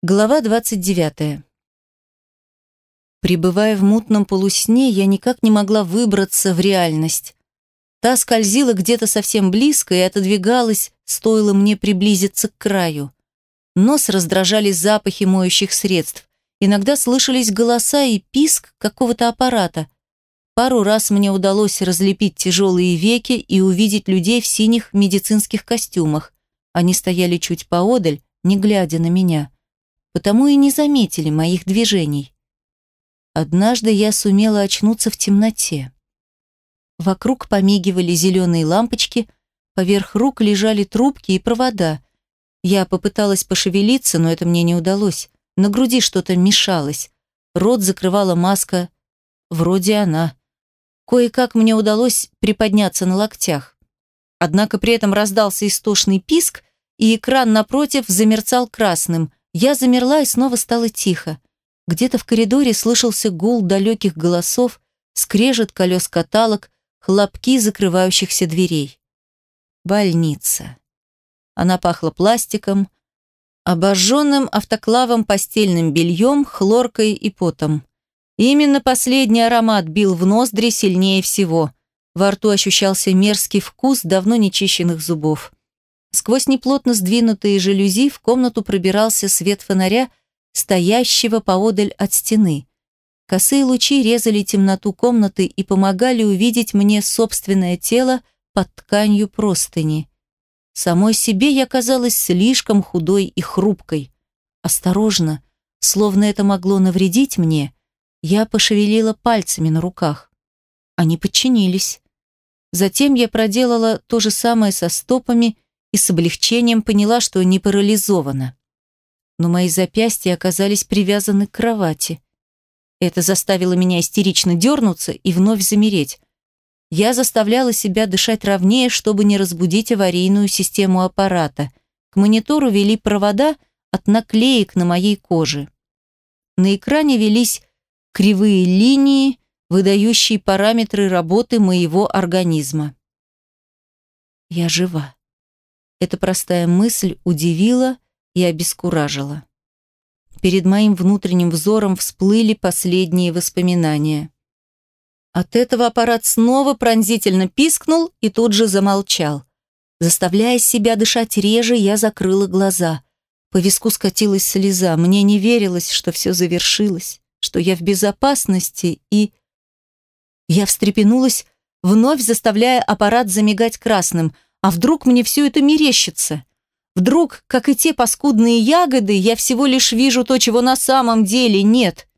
Глава 29. Пребывая в мутном полусне, я никак не могла выбраться в реальность. Та скользила где-то совсем близко и отодвигалась, стоило мне приблизиться к краю. Нос раздражали запахи моющих средств. Иногда слышались голоса и писк какого-то аппарата. Пару раз мне удалось разлепить тяжелые веки и увидеть людей в синих медицинских костюмах. Они стояли чуть поодаль, не глядя на меня потому и не заметили моих движений. Однажды я сумела очнуться в темноте. Вокруг помигивали зеленые лампочки, поверх рук лежали трубки и провода. Я попыталась пошевелиться, но это мне не удалось. На груди что-то мешалось. Рот закрывала маска. Вроде она. Кое-как мне удалось приподняться на локтях. Однако при этом раздался истошный писк, и экран напротив замерцал красным. Я замерла и снова стало тихо. Где-то в коридоре слышался гул далеких голосов, скрежет колес каталог, хлопки закрывающихся дверей. Больница. Она пахла пластиком, обожженным автоклавом постельным бельем, хлоркой и потом. именно последний аромат бил в ноздри сильнее всего. Во рту ощущался мерзкий вкус давно нечищенных зубов. Сквозь неплотно сдвинутые жалюзи в комнату пробирался свет фонаря, стоящего поодаль от стены. Косые лучи резали темноту комнаты и помогали увидеть мне собственное тело под тканью простыни. Самой себе я казалась слишком худой и хрупкой. Осторожно, словно это могло навредить мне, я пошевелила пальцами на руках. Они подчинились. Затем я проделала то же самое со стопами и с облегчением поняла, что не парализована. Но мои запястья оказались привязаны к кровати. Это заставило меня истерично дернуться и вновь замереть. Я заставляла себя дышать ровнее, чтобы не разбудить аварийную систему аппарата. К монитору вели провода от наклеек на моей коже. На экране велись кривые линии, выдающие параметры работы моего организма. Я жива. Эта простая мысль удивила и обескуражила. Перед моим внутренним взором всплыли последние воспоминания. От этого аппарат снова пронзительно пискнул и тут же замолчал. Заставляя себя дышать реже, я закрыла глаза. По виску скатилась слеза. Мне не верилось, что все завершилось, что я в безопасности и... Я встрепенулась, вновь заставляя аппарат замигать красным – а вдруг мне все это мерещится? Вдруг, как и те паскудные ягоды, я всего лишь вижу то, чего на самом деле нет?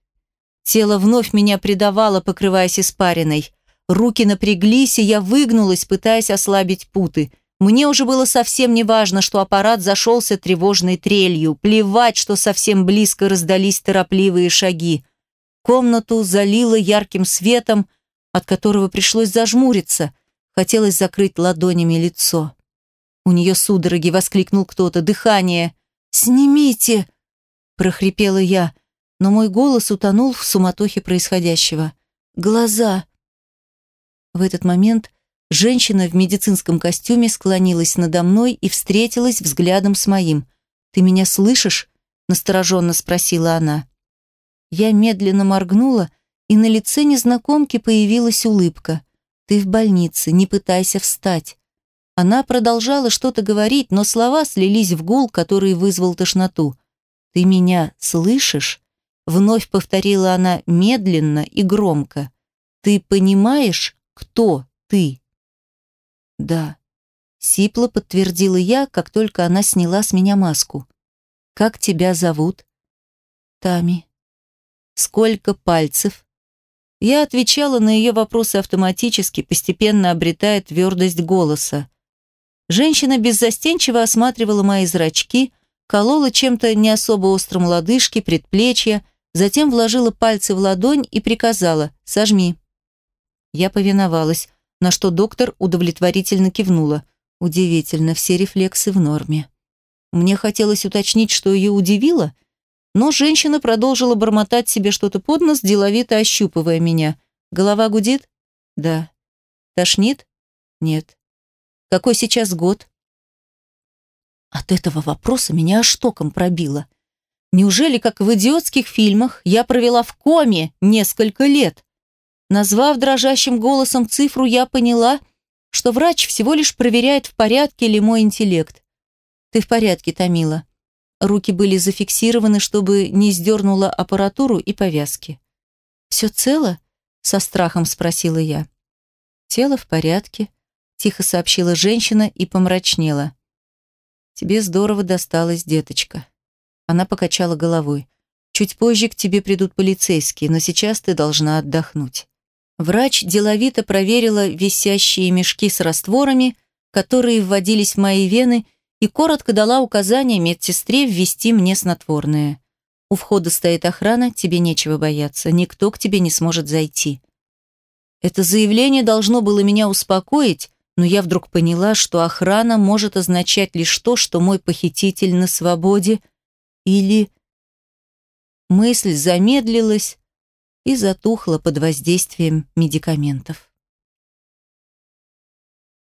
Тело вновь меня предавало, покрываясь испариной. Руки напряглись, и я выгнулась, пытаясь ослабить путы. Мне уже было совсем не важно, что аппарат зашелся тревожной трелью. Плевать, что совсем близко раздались торопливые шаги. Комнату залило ярким светом, от которого пришлось зажмуриться. Хотелось закрыть ладонями лицо. У нее судороги, воскликнул кто-то. Дыхание. «Снимите!» – прохрипела я, но мой голос утонул в суматохе происходящего. «Глаза!» В этот момент женщина в медицинском костюме склонилась надо мной и встретилась взглядом с моим. «Ты меня слышишь?» – настороженно спросила она. Я медленно моргнула, и на лице незнакомки появилась улыбка. Ты в больнице, не пытайся встать. Она продолжала что-то говорить, но слова слились в гул, который вызвал тошноту. Ты меня слышишь? Вновь повторила она медленно и громко. Ты понимаешь, кто ты? Да. Сипло подтвердила я, как только она сняла с меня маску. Как тебя зовут? Тами. Сколько пальцев? Я отвечала на ее вопросы автоматически, постепенно обретая твердость голоса. Женщина беззастенчиво осматривала мои зрачки, колола чем-то не особо острым лодыжки, предплечья, затем вложила пальцы в ладонь и приказала «сожми». Я повиновалась, на что доктор удовлетворительно кивнула. Удивительно, все рефлексы в норме. Мне хотелось уточнить, что ее удивило – но женщина продолжила бормотать себе что-то под нос, деловито ощупывая меня. Голова гудит? Да. Тошнит? Нет. Какой сейчас год? От этого вопроса меня аж током пробило. Неужели, как в идиотских фильмах, я провела в коме несколько лет? Назвав дрожащим голосом цифру, я поняла, что врач всего лишь проверяет, в порядке ли мой интеллект. Ты в порядке, Томила. Руки были зафиксированы, чтобы не сдернула аппаратуру и повязки. «Все цело?» — со страхом спросила я. «Тело в порядке», — тихо сообщила женщина и помрачнела. «Тебе здорово досталось, деточка». Она покачала головой. «Чуть позже к тебе придут полицейские, но сейчас ты должна отдохнуть». Врач деловито проверила висящие мешки с растворами, которые вводились в мои вены, и коротко дала указание медсестре ввести мне снотворное. У входа стоит охрана, тебе нечего бояться, никто к тебе не сможет зайти. Это заявление должно было меня успокоить, но я вдруг поняла, что охрана может означать лишь то, что мой похититель на свободе, или... Мысль замедлилась, и затухла под воздействием медикаментов.